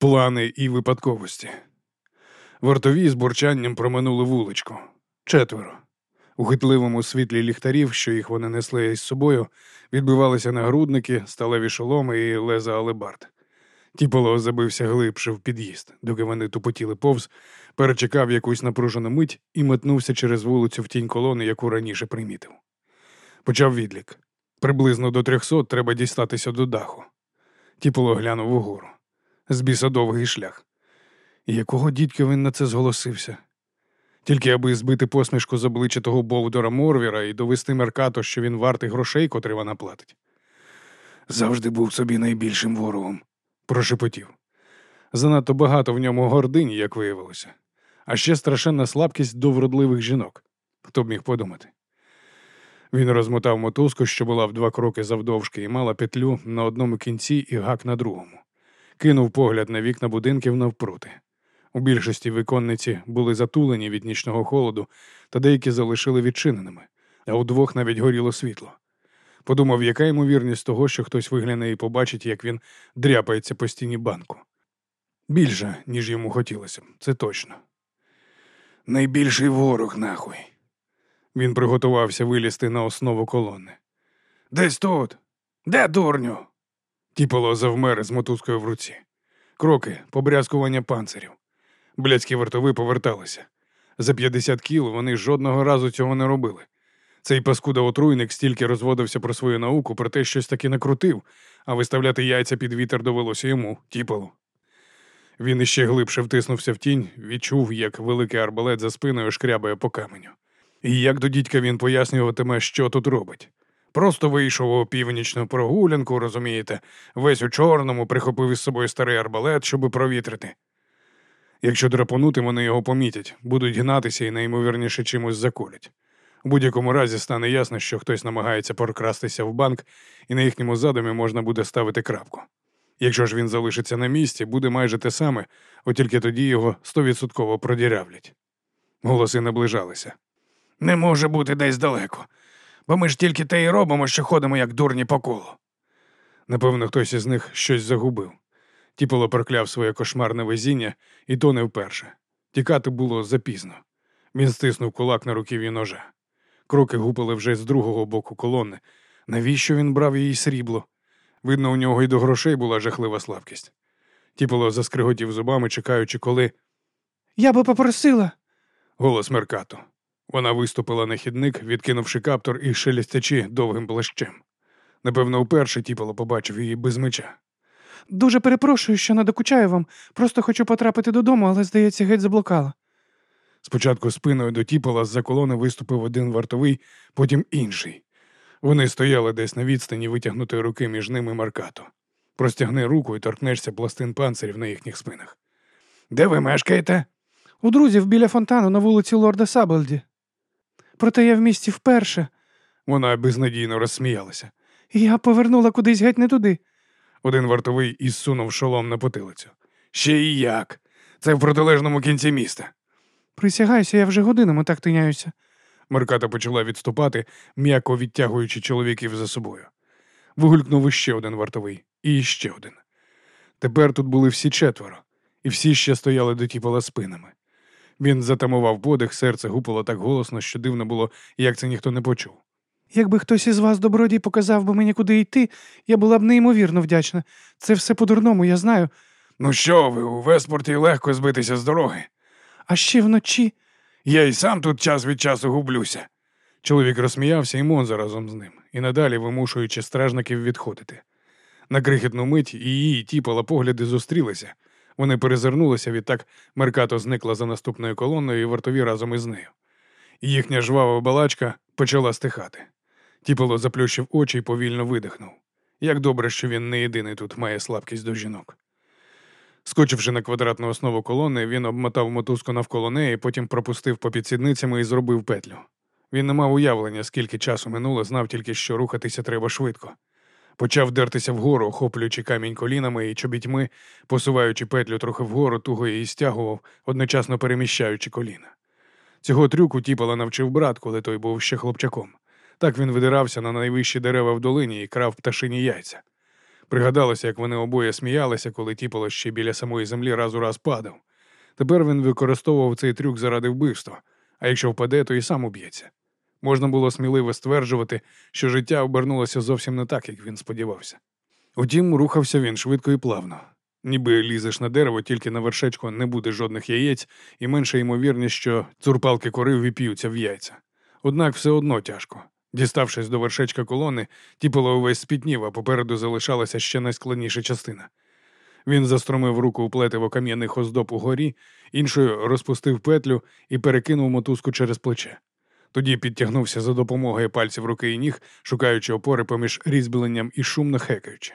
плани і випадковості. Вартові з бурчанням проминули вуличку. Четверо. У хитливому світлі ліхтарів, що їх вони несли із собою, відбивалися нагрудники, сталеві шоломи і леза алебард. Тіполо забився глибше в під'їзд, доки вони тупотіли повз, перечекав якусь напружену мить і метнувся через вулицю в тінь колони, яку раніше примітив. Почав відлік. Приблизно до трьохсот треба дістатися до даху. Тіполо глянув угору. З біса довгий шлях. Якого дідька він на це зголосився? Тільки аби збити посмішку з обличчя того Бовдора Морвіра і довести Меркато, що він вартий грошей, котрі вона платить. Завжди був собі найбільшим ворогом, прошепотів. Занадто багато в ньому гордині, як виявилося, а ще страшенна слабкість до вродливих жінок. Хто б міг подумати? Він розмотав мотузку, що була в два кроки завдовжки, і мала петлю на одному кінці і гак на другому. Кинув погляд на вікна будинків навпроти. У більшості віконниці були затулені від нічного холоду, та деякі залишили відчиненими, а у двох навіть горіло світло. Подумав, яка ймовірність того, що хтось вигляне і побачить, як він дряпається по стіні банку. Більше, ніж йому хотілося, це точно. Найбільший ворог, нахуй. Він приготувався вилізти на основу колони. Десь тут. Де дурню? Тіполо завмер з мотузкою в руці. Кроки, побрязкування панцирів. Блядські вартови поверталися. За 50 кіл вони жодного разу цього не робили. Цей паскуда отруйник стільки розводився про свою науку, про те щось таки накрутив, а виставляти яйця під вітер довелося йому, тіпалу. Він іще глибше втиснувся в тінь, відчув, як великий арбалет за спиною шкрябає по каменю. І як до дідька він пояснюватиме, що тут робить. Просто вийшов у північну прогулянку, розумієте, весь у чорному прихопив із собою старий арбалет, щоби провітрити. Якщо драпонути, вони його помітять, будуть гнатися і найімовірніше чимось заколять. У будь-якому разі стане ясно, що хтось намагається прокрастися в банк, і на їхньому задумі можна буде ставити крапку. Якщо ж він залишиться на місці, буде майже те саме, от тільки тоді його стовідсотково продірявлять. Голоси наближалися. Не може бути десь далеко, бо ми ж тільки те й робимо, що ходимо, як дурні по колу. Напевно, хтось із них щось загубив. Тіполо прокляв своє кошмарне везіння, і то не вперше. Тікати було запізно. Він стиснув кулак на руків'ї ножа. Кроки гупали вже з другого боку колони. Навіщо він брав її срібло? Видно, у нього й до грошей була жахлива слабкість. Тіполо заскриготів зубами, чекаючи, коли. Я би попросила. Голос Меркато. Вона виступила на хідник, відкинувши каптор і шелестячи довгим плащем. Напевно, вперше Тіполо побачив її без меча. Дуже перепрошую, що надокучаю вам. Просто хочу потрапити додому, але, здається, геть заблукала. Спочатку спиною до Тіпола з-за колони виступив один вартовий, потім інший. Вони стояли десь на відстані витягнутої руки між ними Маркато. Простягни руку і торкнешся пластин панцирів на їхніх спинах. Де ви мешкаєте? У друзів біля фонтану на вулиці Лорда Сабельді. Проте я в місті вперше. Вона безнадійно розсміялася. Я повернула кудись геть не туди. Один вартовий ізсунув шолом на потилицю. Ще і як? Це в протилежному кінці міста. Присягаюся, я вже годинами так тиняюся. Марката почала відступати, м'яко відтягуючи чоловіків за собою. Вигулькнув іще один вартовий, і іще один. Тепер тут були всі четверо, і всі ще стояли до тіпола спинами. Він затамував подих, серце гупало так голосно, що дивно було, як це ніхто не почув. Якби хтось із вас, добродій, показав би мені, куди йти, я була б неймовірно вдячна. Це все по-дурному, я знаю. Ну що ви, у Веспорті легко збитися з дороги. А ще вночі. Я й сам тут час від часу гублюся. Чоловік розсміявся і Монза разом з ним, і надалі вимушуючи стражників відходити. На крихітну мить її тіпала погляди зустрілися. Вони перезирнулися, відтак Меркато зникла за наступною колоною і вартові разом із нею. Їхня жвава балачка почала стихати. Тіпало заплющив очі і повільно видихнув. Як добре, що він не єдиний тут має слабкість до жінок. Скочивши на квадратну основу колони, він обмотав мотузку навколо неї, потім пропустив попід сідницями і зробив петлю. Він не мав уявлення, скільки часу минуло, знав тільки, що рухатися треба швидко. Почав дертися вгору, охоплюючи камінь колінами і чобітьми, посуваючи петлю трохи вгору, туго її стягував, одночасно переміщаючи коліна. Цього трюку тіпала навчив брат, коли той був ще хлопчаком. Так він видирався на найвищі дерева в долині і крав пташині яйця. Пригадалося, як вони обоє сміялися, коли тіпало ще біля самої землі раз у раз падав. Тепер він використовував цей трюк заради вбивства, а якщо впаде, то і сам уб'ється. Можна було сміливо стверджувати, що життя обернулося зовсім не так, як він сподівався. Утім, рухався він швидко і плавно. Ніби лізеш на дерево, тільки на вершечку не буде жодних яєць, і менша ймовірність, що цурпалки кори віп'ються в яйця. Однак все одно тяжко. Діставшись до вершечка колони, тіпало увесь спітнів, а попереду залишалася ще найскладніша частина. Він застромив руку у плетиво кам'яних оздоб угорі, іншою розпустив петлю і перекинув мотузку через плече. Тоді підтягнувся за допомогою пальців руки і ніг, шукаючи опори поміж різьбленням і шумно хекаючи.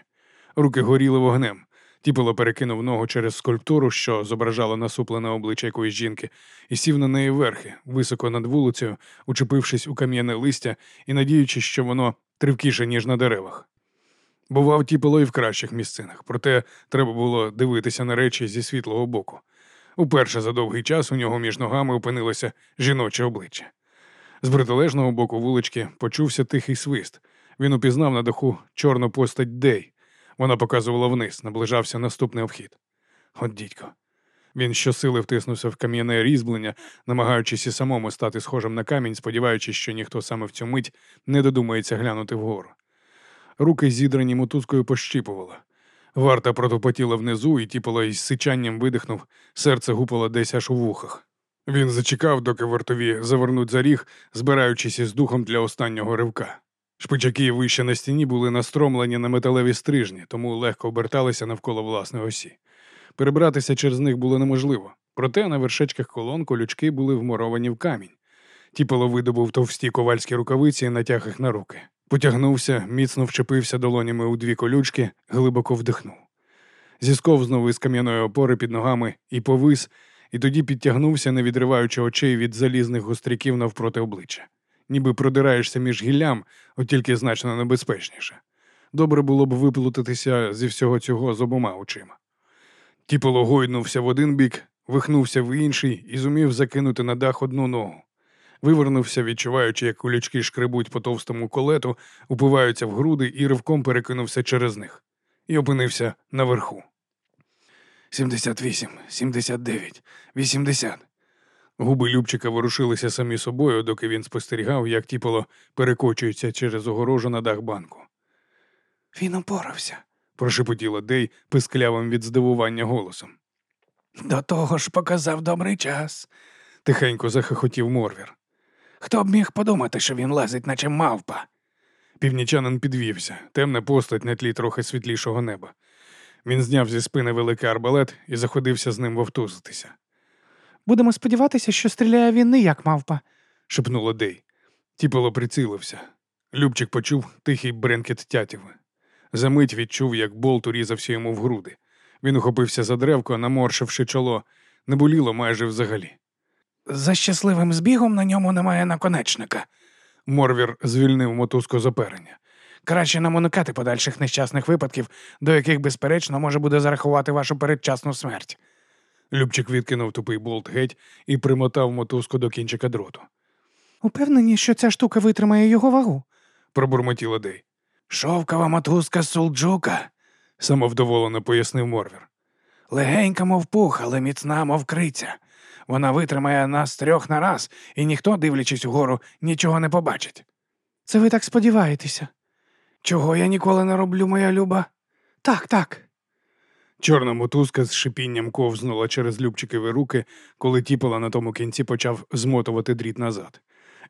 Руки горіли вогнем. Тіпало перекинув ногу через скульптуру, що зображала насуплене обличчя якоїсь жінки, і сів на неї верхи, високо над вулицею, учепившись у кам'яне листя і надіючись, що воно тривкіше, ніж на деревах. Бував тіпало і в кращих місцинах, проте треба було дивитися на речі зі світлого боку. Уперше за довгий час у нього між ногами опинилося жіноче обличчя. З протилежного боку вулички почувся тихий свист. Він упізнав на даху чорну постать Дей. Вона показувала вниз, наближався наступний обхід. От дідько. Він щосили втиснувся в кам'яне різьблення, намагаючись і самому стати схожим на камінь, сподіваючись, що ніхто саме в цю мить не додумається глянути вгору. Руки зідрані мотузкою пощіпувало. Варта протопотіла внизу і тіпало із сичанням видихнув, серце гупало десь аж у вухах. Він зачекав, доки вартові завернуть за ріг, збираючись із духом для останнього ривка. Шпичаки вище на стіні були настромлені на металеві стрижні, тому легко оберталися навколо власної осі. Перебратися через них було неможливо, проте на вершечках колон колючки були вморовані в камінь. Тіпало видобув товсті ковальські рукавиці і натяг їх на руки. Потягнувся, міцно вчепився долонями у дві колючки, глибоко вдихнув. Зісковзнув із кам'яної опори під ногами і повис, і тоді підтягнувся, не відриваючи очей від залізних гостряків навпроти обличчя. Ніби продираєшся між гіллям, от тільки значно небезпечніше. Добре було б виплутатися зі всього цього з обома очима. Тіпало гойнувся в один бік, вихнувся в інший і зумів закинути на дах одну ногу. Вивернувся, відчуваючи, як кулячки шкребуть по товстому колету, упиваються в груди і ривком перекинувся через них. І опинився наверху. Сімдесят вісім, сімдесят дев'ять, вісімдесят. Губи Любчика ворушилися самі собою, доки він спостерігав, як тіпало перекочується через огорожу на дах банку. Він опорався, прошепотіла Дей писклявим від здивування голосом. До того ж показав добрий час, тихенько захихотів Морвір. Хто б міг подумати, що він лазить, наче мавпа? Північанин підвівся, темна постать на тлі трохи світлішого неба. Він зняв зі спини великий арбалет і заходився з ним вовтузитися. Будемо сподіватися, що стріляє він не як мавпа. шепнула Дей. Тіпало прицилився. Любчик почув тихий бренкет тятіви. Замить відчув, як болт урізався йому в груди. Він ухопився за древко, наморшивши чоло, не боліло майже взагалі. За щасливим збігом на ньому немає наконечника. Морвір звільнив мотузку з оперення. Краще нам уникати подальших нещасних випадків, до яких, безперечно, може буде зарахувати вашу передчасну смерть. Любчик відкинув тупий болт геть і примотав мотузку до кінчика дроту. Упевнені, що ця штука витримає його вагу. Пробурмотіла Дей. Шовкова мотузка сулджука, самовдоволено пояснив Морвір. Легенька, мов пух, але міцна, мов криця. Вона витримає нас трьох на раз, і ніхто, дивлячись угору, нічого не побачить. Це ви так сподіваєтеся? Чого я ніколи не роблю, моя люба? Так, так. Чорна мотузка з шипінням ковзнула через Любчикові руки, коли тіпала на тому кінці почав змотувати дріт назад.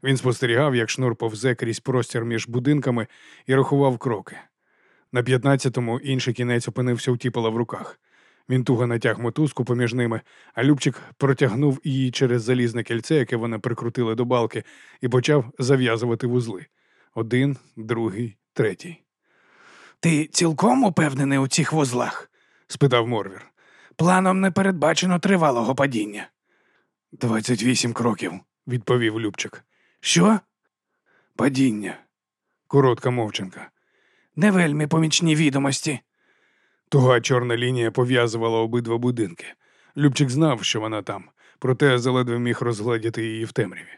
Він спостерігав, як шнур повзе крізь простір між будинками і рахував кроки. На п'ятнадцятому інший кінець опинився у тіпала в руках. Він туго натяг мотузку поміж ними, а Любчик протягнув її через залізне кільце, яке вони прикрутили до балки, і почав зав'язувати вузли. Один, другий, третій. Ти цілком упевнений у цих вузлах? спитав Морвір. Планом не передбачено тривалого падіння. Двадцять вісім кроків, відповів Любчик. Що? Падіння. Коротка мовчанка. Не вельми помічні відомості. Туга чорна лінія пов'язувала обидва будинки. Любчик знав, що вона там, проте заледве міг розгледіти її в темряві.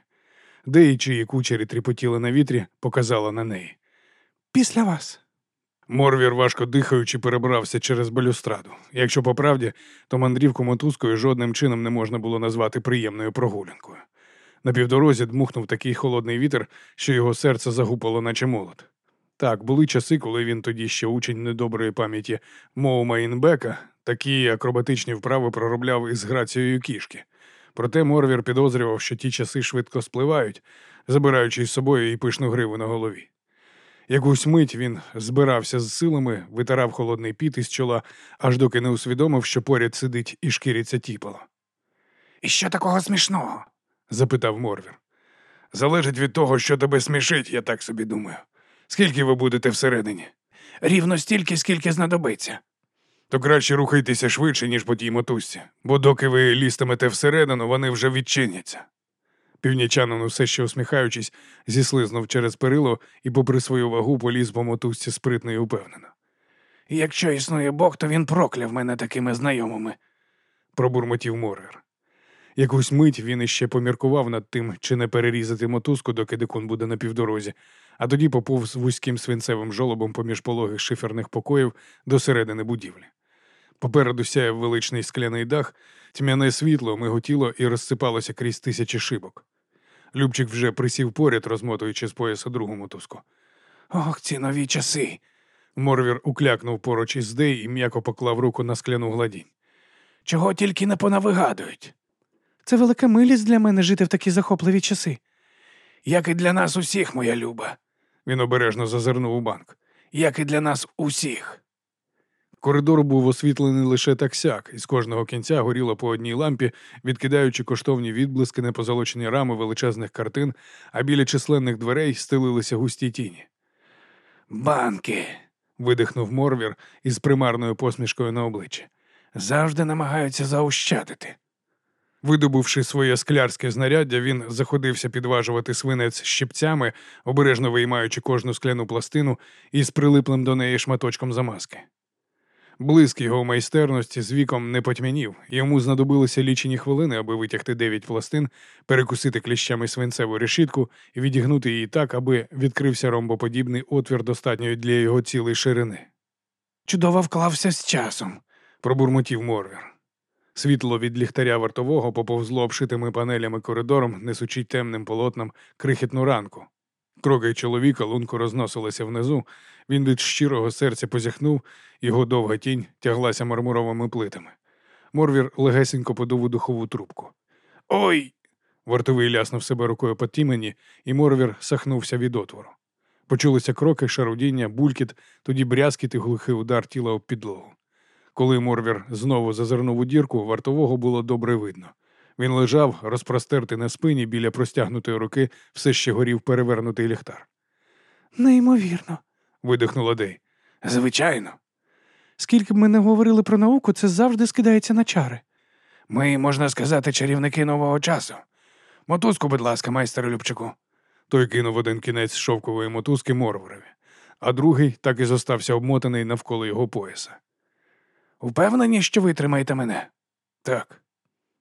Деї, чиї кучері тріпотіли на вітрі, показала на неї. Після вас. Морвір, важко дихаючи, перебрався через балюстраду. Якщо по правді, то мандрівку мотузкою жодним чином не можна було назвати приємною прогулянкою. На півдорозі дмухнув такий холодний вітер, що його серце загупало, наче молот. Так, були часи, коли він тоді ще учень недоброї пам'яті Моума Інбека, такі акробатичні вправи проробляв із грацією кішки. Проте Морвір підозрював, що ті часи швидко спливають, забираючи із собою і пишну гриву на голові. Якусь мить він збирався з силами, витирав холодний піт із чола, аж доки не усвідомив, що поряд сидить і шкіриться тіпало. І що такого смішного? запитав Морвір. Залежить від того, що тебе смішить, я так собі думаю. Скільки ви будете всередині? Рівно стільки, скільки знадобиться. То краще рухайтеся швидше, ніж по тій мотузці, бо доки ви лістимете всередину, вони вже відчиняться. Північанин, усе ще усміхаючись, зіслизнув через перило і, попри свою вагу, поліз по мотузці спритно і упевнено. Якщо існує Бог, то він прокляв мене такими знайомими. пробурмотів Морвір. Якусь мить він іще поміркував над тим, чи не перерізати мотузку, доки дикун буде на півдорозі, а тоді поповз вузьким свинцевим жолобом поміж пологих шиферних покоїв до середини будівлі. Попереду сяяв величний скляний дах, тьмяне світло миготіло і розсипалося крізь тисячі шибок. Любчик вже присів поряд, розмотуючи з пояса другу мотузку. Ох, ці нові часи. Морвір уклякнув поруч із Дей і м'яко поклав руку на скляну гладінь. Чого тільки не понавигадують, Це велика милість для мене жити в такі захопливі часи. як і для нас усіх, моя люба, Він обережно зазирнув у банк. як і для нас усіх. Коридор був освітлений лише так сяк, і з кожного кінця горіло по одній лампі, відкидаючи коштовні відблиски на позолочені рами величезних картин, а біля численних дверей стелилися густі тіні. Банки Видихнув Морвір із примарною посмішкою на обличчі. завжди намагаються заощадити. Видобувши своє склярське знаряддя, він заходився підважувати свинець щипцями, обережно виймаючи кожну скляну пластину із прилиплим до неї шматочком замазки. Блиск його майстерності з віком не потьмянів, йому знадобилися лічені хвилини, аби витягти дев'ять пластин, перекусити кліщами свинцеву решітку і відігнути її так, аби відкрився ромбоподібний отвір достатньої для його цілої ширини. Чудово вклався з часом. Пробурмотів Морвір. Світло від ліхтаря вартового поповзло обшитими панелями коридором, несучи темним полотном крихітну ранку. Кроки чоловіка лунко розносилися внизу. Він від щирого серця позяхнув, його довга тінь тяглася мармуровими плитами. Морвір легесенько подув у духову трубку. Ой! Вартовий ляснув себе рукою по тімені, і Морвір сахнувся від отвору. Почулися кроки, шарудіння, булькіт, тоді брязкіт і глухий удар тіла об підлогу. Коли Морвір знову зазирнув у дірку, вартового було добре видно. Він лежав, розпростертий на спині біля простягнутої руки, все ще горів перевернутий ліхтар. Неймовірно. Видихнула Дей. Звичайно, Скільки б ми не говорили про науку, це завжди скидається на чари. ми, можна сказати, чарівники нового часу. Мотузку, будь ласка, майстеру Любчику. Той кинув один кінець шовкової мотузки Морворові, а другий так і зостався обмотаний навколо його пояса. Впевнені, що витримаєте мене? Так.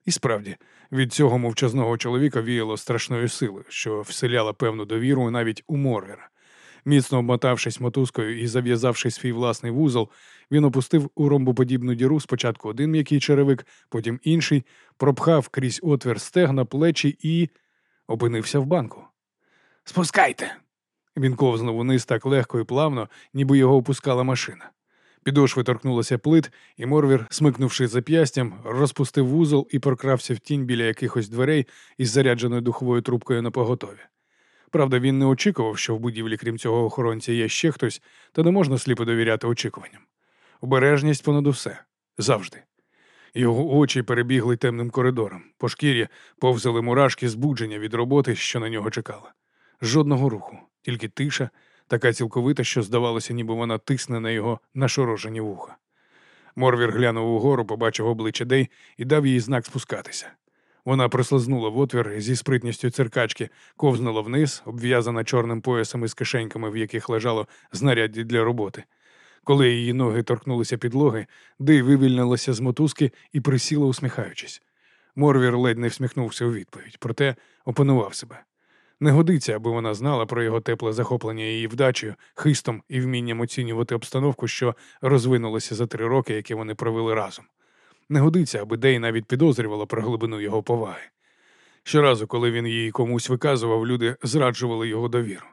І справді, від цього мовчазного чоловіка віяло страшною силою, що вселяла певну довіру навіть у Морвера. Міцно обмотавшись мотузкою і зав'язавши свій власний вузол, він опустив у ромбоподібну діру спочатку один м'який черевик, потім інший, пропхав крізь отвір стегна, плечі і опинився в банку. Спускайте. Він ковзнув униз так легко і плавно, ніби його опускала машина. Підошви торкнулося плит, і Морвір, смикнувши зап'ястям, розпустив вузол і прокрався в тінь біля якихось дверей із зарядженою духовою трубкою на поготові. Правда, він не очікував, що в будівлі, крім цього охоронця, є ще хтось, та не можна сліпо довіряти очікуванням. Обережність понад усе завжди. Його очі перебігли темним коридором, по шкірі повзали мурашки збудження від роботи, що на нього чекала. Жодного руху, тільки тиша, така цілковита, що здавалося, ніби вона тисне на його нашорожені вуха. Морвір глянув угору, побачив обличчя Дей і дав їй знак спускатися. Вона прослизнула в отвір зі спритністю циркачки, ковзнула вниз, обв'язана чорним поясом із кишеньками, в яких лежало знаряддя для роботи. Коли її ноги торкнулися підлоги, Дей вивільнилася з мотузки і присіла, усміхаючись. Морвір ледь не всміхнувся у відповідь, проте опанував себе. Не годиться, аби вона знала про його тепле захоплення її вдачею, хистом і вмінням оцінювати обстановку, що розвинулася за три роки, які вони провели разом. Не годиться, аби Дей навіть підозрювала про глибину його поваги. Щоразу, коли він її комусь виказував, люди зраджували його довіру.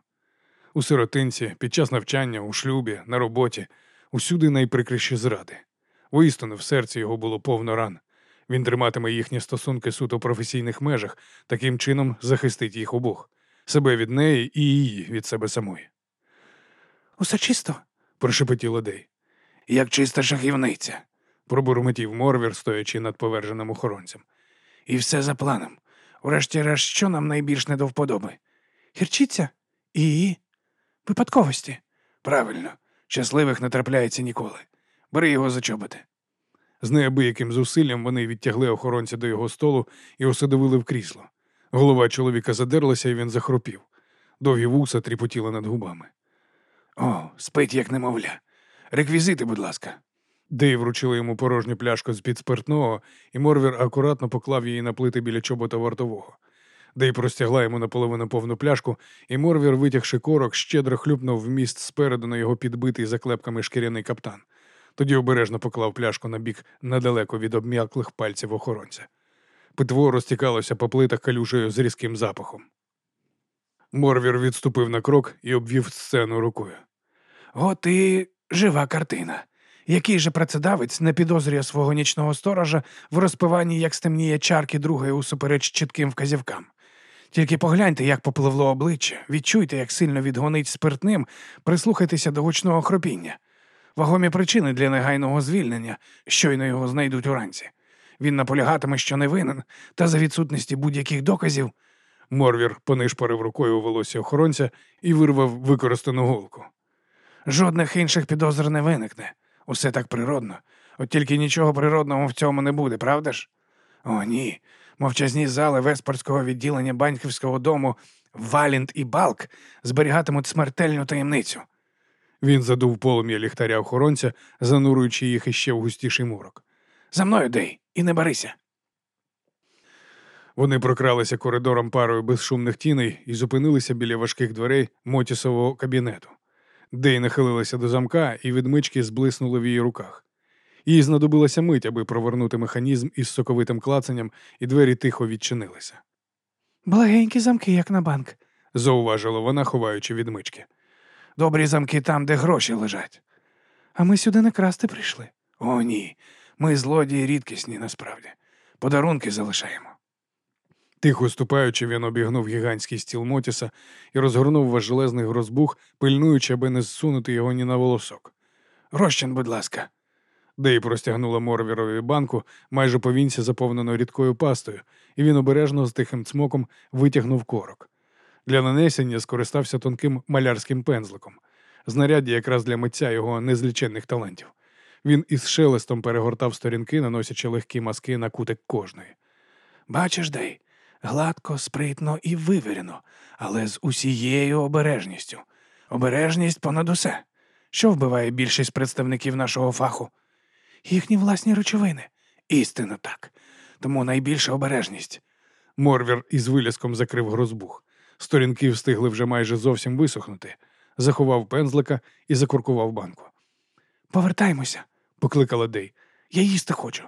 У сиротинці, під час навчання, у шлюбі, на роботі, усюди найприкріші зради. Воістину, в серці його було повно ран. Він триматиме їхні стосунки суто професійних межах, таким чином захистить їх обох себе від неї і її від себе самої. Усе чисто? Прошепотіла Дей. Як чиста шахівниця. Пробурмотів Морвір, стоячи над поверженим охоронцем. І все за планом. Врешті-решт, що нам найбільш не до вподоби? Гірчиця? І? її Випадковості. Правильно, щасливих не трапляється ніколи. Бери його за чоботи. З неабияким зусиллям вони відтягли охоронця до його столу і осадовили в крісло. Голова чоловіка задерлася, і він захропів. Довгі вуса тріпотіли над губами. О, спить, як немовля. Реквізити, будь ласка. Дей вручили йому порожню пляшку з-під спиртного, і Морвір акуратно поклав її на плити біля чобота вартового. Дей простягла йому наполовину повну пляшку, і Морвір, витягши корок, щедро хлюпнув вміст спереду на його підбитий заклепками шкіряний каптан. Тоді обережно поклав пляшку на бік недалеко від обм'яклих пальців охоронця. Питво розтікалося по плитах калюжею з різким запахом. Морвір відступив на крок і обвів сцену рукою. От і жива картина. Який же працедавець не підозрює свого нічного сторожа в розпиванні, як стемніє чарки другої усупереч чітким вказівкам. Тільки погляньте, як попливло обличчя, відчуйте, як сильно відгонить спиртним, прислухайтеся до гучного хропіння. Вагомі причини для негайного звільнення, щойно його знайдуть уранці. Він наполягатиме, що не винен, та за відсутності будь-яких доказів. Морвір понишпорив рукою у волосся охоронця і вирвав використану голку. Жодних інших підозр не виникне. Усе так природно. От тільки нічого природного в цьому не буде, правда ж? О, ні. Мовчазні зали Веспорського відділення банківського дому Валінт і Балк зберігатимуть смертельну таємницю. Він задув полум'я ліхтаря охоронця, зануруючи їх іще в густіший мурок. За мною Дей, і не барися. Вони прокралися коридором парою безшумних тіней і зупинилися біля важких дверей Мотісового кабінету. Дей нахилилася до замка, і відмички зблиснули в її руках. Їй знадобилася мить, аби провернути механізм із соковитим клацанням, і двері тихо відчинилися. Благенькі замки, як на банк. Зауважила вона, ховаючи відмички. Добрі замки там, де гроші лежать. А ми сюди не красти прийшли. О, ні. Ми злодії рідкісні насправді. Подарунки залишаємо. Тихо ступаючи, він обігнув гігантський стіл Мотіса і розгорнув важелезний розбух, пильнуючи, аби не зсунути його ні на волосок. Розчин, будь ласка. Дей простягнула Морвірові банку, майже повінці заповнену рідкою пастою, і він обережно з тихим цмоком витягнув корок. Для нанесення скористався тонким малярським пензликом, знаряддя якраз для митця його незліченних талантів. Він із шелестом перегортав сторінки, наносячи легкі маски на кутик кожної. Бачиш, Дей, гладко, спритно і вивірено, але з усією обережністю. Обережність понад усе. Що вбиває більшість представників нашого фаху? Їхні власні речовини. Істинно так. Тому найбільша обережність. Морвір із виляском закрив грозбух. Сторінки встигли вже майже зовсім висохнути. Заховав пензлика і закуркував банку. Повертаймося, Покликала Дей. я їсти хочу.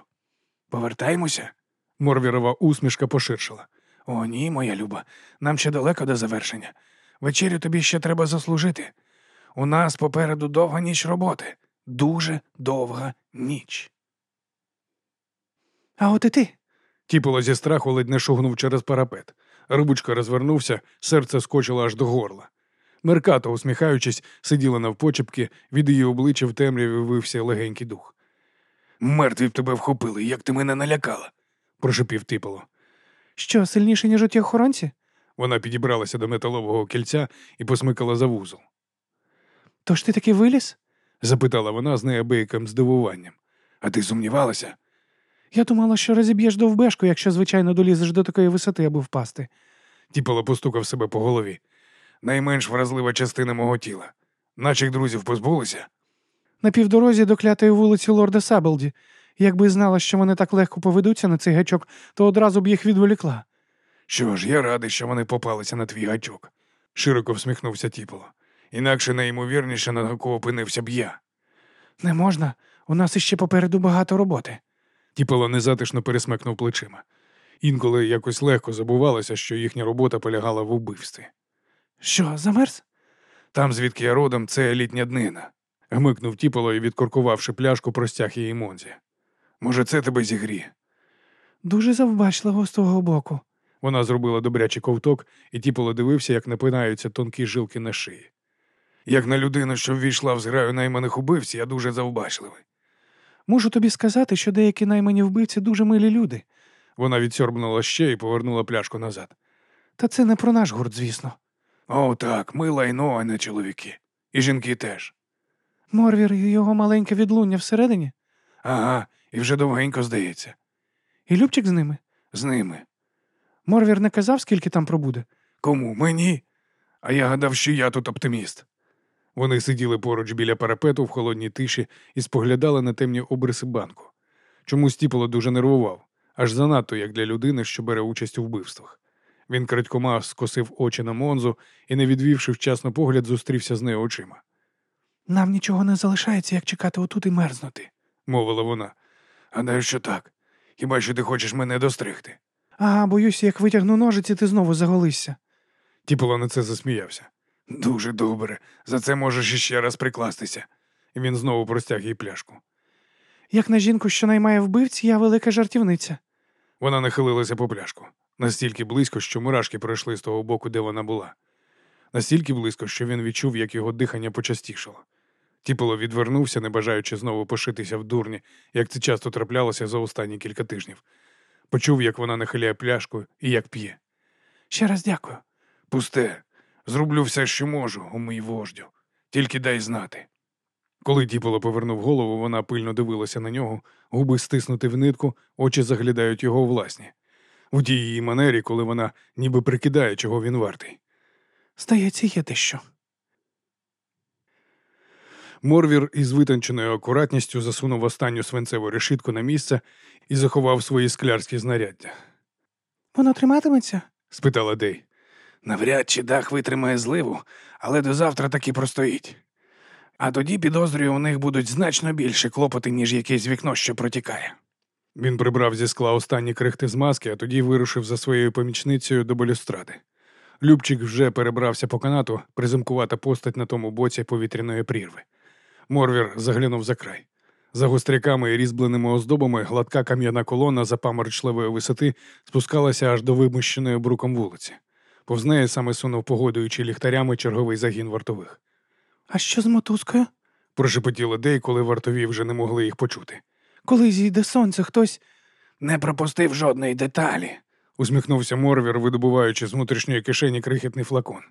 Повертаємося? Морвірова усмішка поширшила. О, ні, моя люба, нам ще далеко до завершення. Вечерю тобі ще треба заслужити. У нас попереду довга ніч роботи. Дуже довга ніч. А от і ти. Тіпало зі страху ледь не шугнув через парапет. Рибучка розвернувся, серце скочило аж до горла. Меркато, усміхаючись, сиділа навпочепки, від її обличчя в темряві вився легенький дух. Мертві б тебе вхопили, як ти мене налякала. Прошепів типало. Що, сильніше, ніж оті охоронці? Вона підібралася до металового кільця і посмикала за вузол. Тож ти таки виліз? Запитала вона з неабияким здивуванням. А ти сумнівалася? Я думала, що розіб'єш довбешку, якщо, звичайно, долізеш до такої висоти, аби впасти. Тіпало постукав себе по голові. Найменш вразлива частина мого тіла. Наших друзів позбулися? На півдорозі до клятої вулиці лорда Сабелді. Якби знала, що вони так легко поведуться на цей гачок, то одразу б їх відволікла. Що ж, я радий, що вони попалися на твій гачок, широко всміхнувся Тіполо. Інакше найімовірніше на гаку опинився б я. Не можна, у нас іще попереду багато роботи. Тіполо незатишно пересмикнув плечима. Інколи якось легко забувалося, що їхня робота полягала в убивстві. Що, замерз? Там, звідки я родом, це літня днина. Гмикнув Тіполо і, відкоркувавши пляшку, простяг її Монзі. Може, це тебе зігріє? Дуже завбачливо з твого боку. Вона зробила добрячий ковток, і Тіполо дивився, як напинаються тонкі жилки на шиї. Як на людину, що ввійшла в зграю найманих убивць, я дуже завбачливий. Можу тобі сказати, що деякі наймані вбивці дуже милі люди. Вона відсьорбнула ще і повернула пляшку назад. Та це не про наш гурт, звісно. О, так, ми лайно, а не чоловіки. І жінки теж. Морвір і його маленьке відлуння всередині, Ага, і вже довгенько здається. і Любчик з ними. З ними. Морвір не казав, скільки там пробуде. Кому? Мені? А я гадав, що я тут оптиміст. Вони сиділи поруч біля парапету в холодній тиші і споглядали на темні обриси банку. Чомусь Тіполо дуже нервував, аж занадто як для людини, що бере участь у вбивствах. Він крадькома скосив очі на Монзу і, не відвівши вчасно погляд, зустрівся з нею очима. Нам нічого не залишається, як чекати отут і мерзнути. Мовила вона. Гадаю, що так. Хіба що ти хочеш мене достригти? Ага, боюся, як витягну ножиці, ти знову заголишся. Тіполо на це засміявся. Дуже добре. За це можеш іще раз прикластися. І він знову простяг їй пляшку. Як на жінку, що наймає вбивць, я велика жартівниця. Вона нахилилася по пляшку. Настільки близько, що мурашки пройшли з того боку, де вона була. Настільки близько, що він відчув, як його дихання почастішало. Тіполо відвернувся, не бажаючи знову пошитися в дурні, як це часто траплялося за останні кілька тижнів. Почув, як вона нахиляє пляшку і як п'є. Ще раз дякую. Пусте, зроблю все, що можу, у мій вождю. Тільки дай знати. Коли Тіполо повернув голову, вона пильно дивилася на нього, губи стиснуті в нитку, очі заглядають його власні. У тій її манері, коли вона ніби прикидає, чого він вартий. Здається, є дещо. Морвір із витонченою акуратністю засунув останню свинцеву решітку на місце і заховав свої склярські знаряддя. Воно триматиметься? спитала Дей. Навряд чи дах витримає зливу, але до завтра таки простоїть. А тоді, підозрюю, у них будуть значно більше клопоти, ніж якесь вікно, що протікає. Він прибрав зі скла останні крихти з маски, а тоді вирушив за своєю помічницею до балюстради. Любчик вже перебрався по канату, приземкувата постать на тому боці повітряної прірви. Морвір заглянув за край. За гостряками і різьбленими оздобами гладка кам'яна колона запаморочливої висоти спускалася аж до вимущеної бруком вулиці. Повз неї саме сунув погодуючи ліхтарями черговий загін вартових. А що з мотузкою? Прошепотіли Дей, коли вартові вже не могли їх почути. Коли зійде сонце, хтось. Не пропустив жодної деталі, усміхнувся Морвір, видобуваючи з внутрішньої кишені крихітний флакон.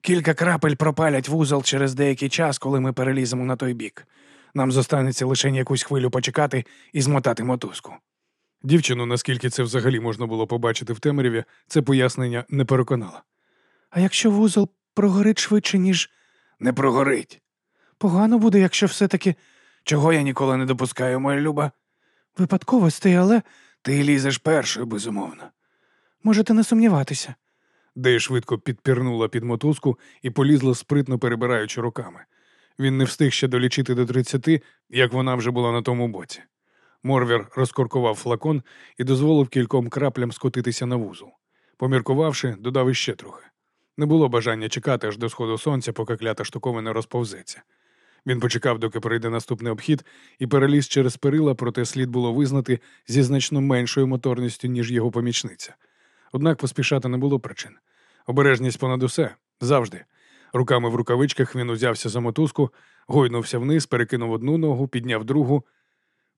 Кілька крапель пропалять вузол через деякий час, коли ми переліземо на той бік. Нам зостанеться лише якусь хвилю почекати і змотати мотузку. Дівчину, наскільки це взагалі можна було побачити в темряві, це пояснення не переконало. А якщо вузол прогорить швидше, ніж Не прогорить. погано буде, якщо все-таки Чого я ніколи не допускаю, моя люба? випадковостей, але Ти лізеш першою, безумовно. можете не сумніватися. Дей швидко підпірнула під мотузку і полізла спритно перебираючи руками. Він не встиг ще долічити до тридцяти, як вона вже була на тому боці. Морвір розкоркував флакон і дозволив кільком краплям скотитися на вузол. Поміркувавши, додав іще трохи. Не було бажання чекати аж до сходу сонця, поки клята штуковина розповзеться. Він почекав, доки прийде наступний обхід, і переліз через перила, проте слід було визнати зі значно меншою моторністю, ніж його помічниця. Однак поспішати не було причин. Обережність понад усе завжди. Руками в рукавичках він узявся за мотузку, гойнувся вниз, перекинув одну ногу, підняв другу.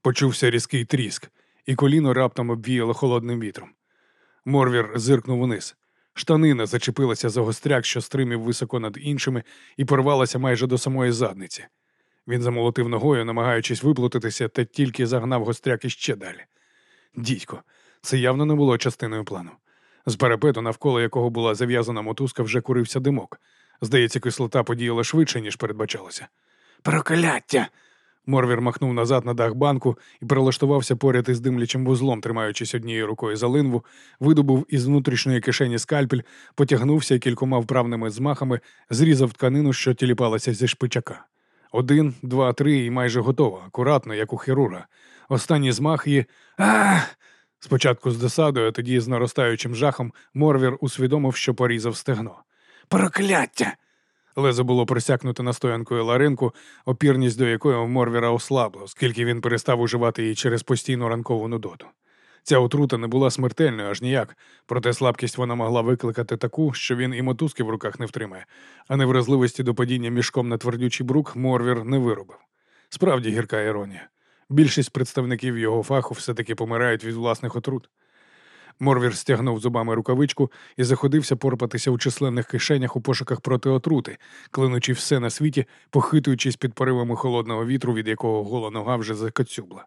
Почувся різкий тріск, і коліно раптом обвіяло холодним вітром. Морвір зиркнув униз. Штанина зачепилася за гостряк, що стримів високо над іншими, і порвалася майже до самої задниці. Він замолотив ногою, намагаючись виплутатися, та тільки загнав гостряк іще далі. Дідько, це явно не було частиною плану. З парапету, навколо якого була зав'язана мотузка, вже курився димок. Здається, кислота подіяла швидше, ніж передбачалося. Прокляття. Морвір махнув назад на дах банку і прилаштувався поряд із димлячим вузлом, тримаючись однією рукою за линву, видобув із внутрішньої кишені скальпель, потягнувся і кількома вправними змахами зрізав тканину, що тіліпалася зі шпичака. Один, два, три і майже готово, акуратно, як у хірурга. Останній змах і. Ах! Спочатку з досадою, а тоді з наростаючим жахом Морвір усвідомив, що порізав стегно. Прокляття! Лезо було просякнуто настоянкою ларинку, опірність до якої у Морвіра ослабла, оскільки він перестав уживати її через постійну ранкову нудоту. Ця отрута не була смертельною аж ніяк, проте слабкість вона могла викликати таку, що він і мотузки в руках не втримає, а невразливості до падіння мішком на твердючий брук Морвір не виробив. Справді гірка іронія. Більшість представників його фаху все-таки помирають від власних отрут. Морвір стягнув зубами рукавичку і заходився порпатися у численних кишенях у пошуках проти отрути, клинучи все на світі, похитуючись під поривами холодного вітру, від якого гола нога вже закоцюбла.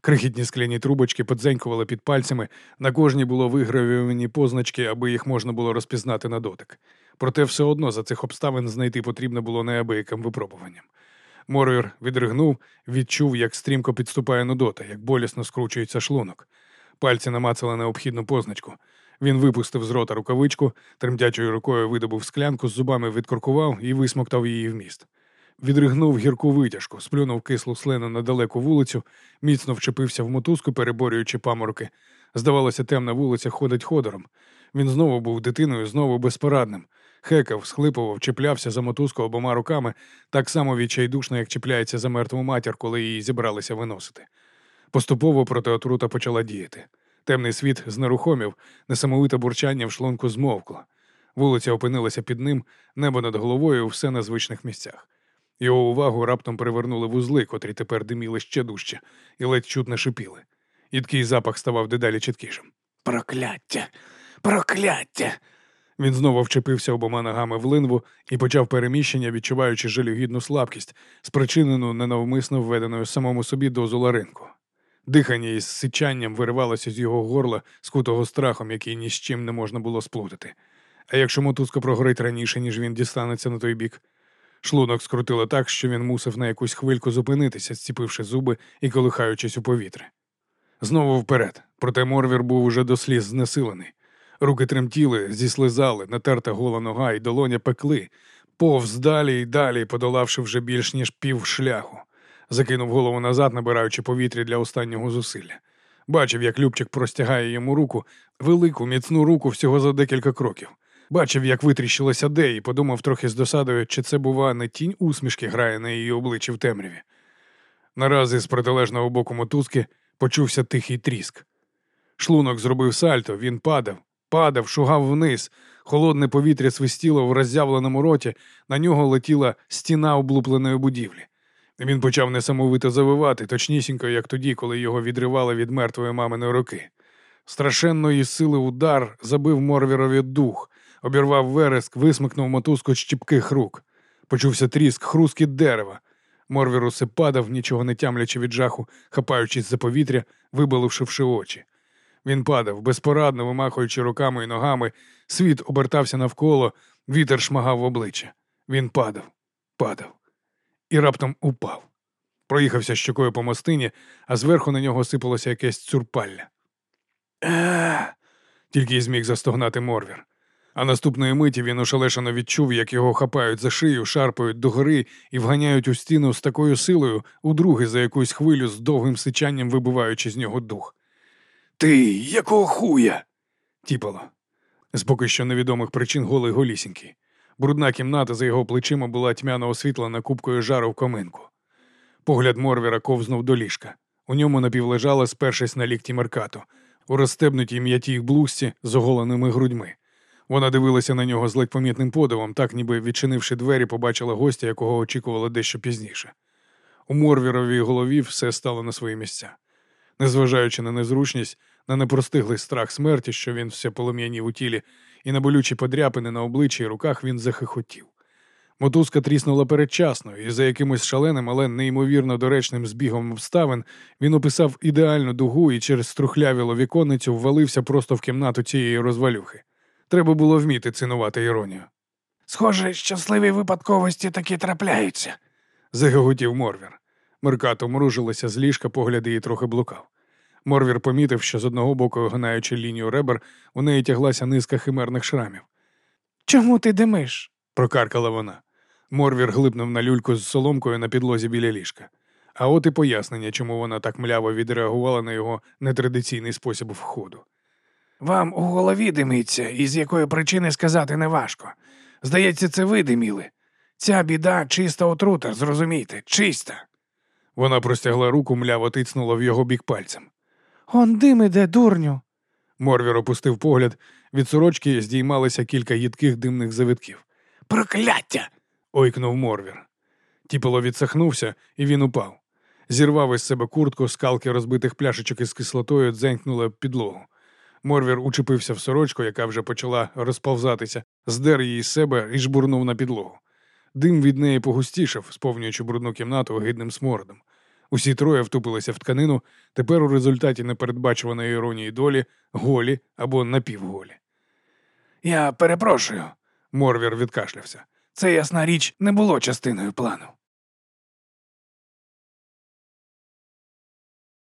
Крихітні скляні трубочки подзенькували під пальцями, на кожній було вигравіовані позначки, аби їх можна було розпізнати на дотик. Проте все одно за цих обставин знайти потрібно було неабияким випробуванням. Морвір відригнув, відчув, як стрімко підступає нудота, як болісно скручується шлунок. Пальці намацали необхідну позначку. Він випустив з рота рукавичку, тремтячою рукою видобув склянку, з зубами відкоркував і висмоктав її в міст. Відригнув гірку витяжку, сплюнув кислу слину на далеку вулицю, міцно вчепився в мотузку, переборюючи памороки. Здавалося, темна вулиця ходить ходором. Він знову був дитиною, знову безпорадним. Хекав, схлипував, чіплявся за мотузку обома руками, так само відчайдушно, як чіпляється за мертву матір, коли її зібралися виносити. Поступово протиотрута почала діяти. Темний світ знерухомів, несамовите бурчання в шлунку змовкло. Вулиця опинилася під ним, небо над головою, все на звичних місцях. Його увагу раптом привернули вузли, котрі тепер диміли ще дужче, і ледь чутно шипіли. Їдкий запах ставав дедалі чіткішим. Прокляття! Прокляття! Він знову вчепився обома ногами в линву і почав переміщення, відчуваючи жалюгідну слабкість, спричинену ненавмисно введеною самому собі дозу ларинку. Дихання із сичанням виривалося з його горла, скутого страхом, який ні з чим не можна було сплутати. А якщо мотузка прогорить раніше, ніж він дістанеться на той бік, шлунок скрутило так, що він мусив на якусь хвильку зупинитися, зціпивши зуби і колихаючись у повітря. Знову вперед, проте Морвір був уже до сліз знесилений. Руки тремтіли, зіслизали, натерта гола нога і долоня пекли, повз далі й далі, подолавши вже більш ніж пів шляху. Закинув голову назад, набираючи повітря для останнього зусилля. Бачив, як Любчик простягає йому руку, велику, міцну руку всього за декілька кроків. Бачив, як витріщилася де, і подумав трохи з досадою, чи це, бува, не тінь усмішки грає на її обличчі в темряві. Наразі з протилежного боку мотузки почувся тихий тріск. Шлунок зробив сальто, він падав, падав, шугав вниз. Холодне повітря свистіло в роззявленому роті, на нього летіла стіна облупленої будівлі. Він почав несамовито завивати, точнісінько, як тоді, коли його відривали від мертвої маминої руки. Страшенної сили удар забив Морвірові дух, обірвав вереск, висмикнув мотузку з чіпких рук. Почувся тріск, хрускіт дерева. Морвір усе падав, нічого не тямлячи від жаху, хапаючись за повітря, вибалившивши очі. Він падав, безпорадно вимахуючи руками і ногами, світ обертався навколо, вітер шмагав в обличчя. Він падав, падав і раптом упав. Проїхався щокою по мостині, а зверху на нього сипалося якесь цурпалля. Е. Тільки й зміг застогнати Морвір. А наступної миті він ошелешено відчув, як його хапають за шию, шарпають догори і вганяють у стіну з такою силою, удруге за якусь хвилю з довгим сичанням вибиваючи з нього дух. Ти якого хуя? тіпало. З поки що невідомих причин голий голісінький. Брудна кімната за його плечима була тьмяно освітлена купкою жару в коминку. Погляд Морвіра ковзнув до ліжка. У ньому напівлежала, спершись на лікті Меркато, у розстебнутій м'ятій блузці з оголеними грудьми. Вона дивилася на нього з ледь помітним подивом, так ніби відчинивши двері, побачила гостя, якого очікувала дещо пізніше. У Морвіровій голові все стало на свої місця. Незважаючи на незручність, на непростиглий страх смерті, що він все полум'янів у тілі, і на болючі подряпини на обличчі і руках він захихотів. Мотузка тріснула передчасно, і за якимось шаленим, але неймовірно доречним збігом обставин він описав ідеальну дугу і через струхлявіло віконницю ввалився просто в кімнату цієї розвалюхи. Треба було вміти цінувати іронію. Схоже, щасливі випадковості таки трапляються. Загоготів Морвір. Меркато мружилася з ліжка, погляд її трохи блукав. Морвір помітив, що з одного боку, огинаючи лінію ребер, у неї тяглася низка химерних шрамів. Чому ти димиш? прокаркала вона. Морвір глибнув на люльку з соломкою на підлозі біля ліжка. А от і пояснення, чому вона так мляво відреагувала на його нетрадиційний спосіб входу. Вам у голові димиться, і з якої причини сказати неважко. Здається, це ви диміли. Ця біда чиста отрута, зрозумійте, чиста. Вона простягла руку, мляво тицнула в його бік пальцем. Он дим іде, дурню. Морвір опустив погляд, від сорочки здіймалися кілька їдких димних завитків. Прокляття! ойкнув Морвір. Тіпало відсахнувся, і він упав. Зірвав із себе куртку, скалки розбитих пляшечок із кислотою дзенькнули об підлогу. Морвір учепився в сорочку, яка вже почала розповзатися, здер її з себе і жбурнув на підлогу. Дим від неї погустішав, сповнюючи брудну кімнату огидним смородом. Усі троє втупилися в тканину, тепер у результаті непередбачуваної іронії долі голі або напівголі. Я перепрошую. Морвір відкашлявся. Це ясна річ не було частиною плану.